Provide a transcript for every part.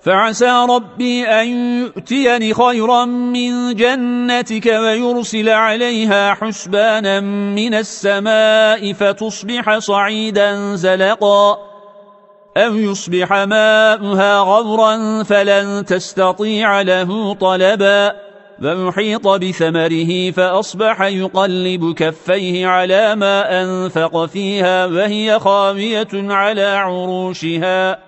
فعسى ربي أن يؤتيني خيرا من جنتك ويرسل عليها حسبانا من السماء فتصبح صعيدا زلقا أو يصبح ماؤها غورا فلن تستطيع له طلبا ومحيط بثمره فأصبح يقلب كفيه على ما أنفق فيها وهي خاوية على عروشها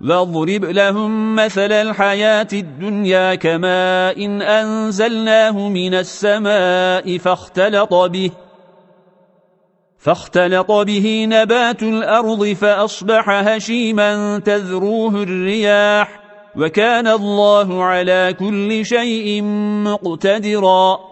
واضرب لهم مثل الحياة الدنيا كماء إن أنزلناه من السماء فاختلط به فاختلط به نبات الأرض فأصبح هشيما تذروه الرياح وكان الله على كل شيء مقتدراً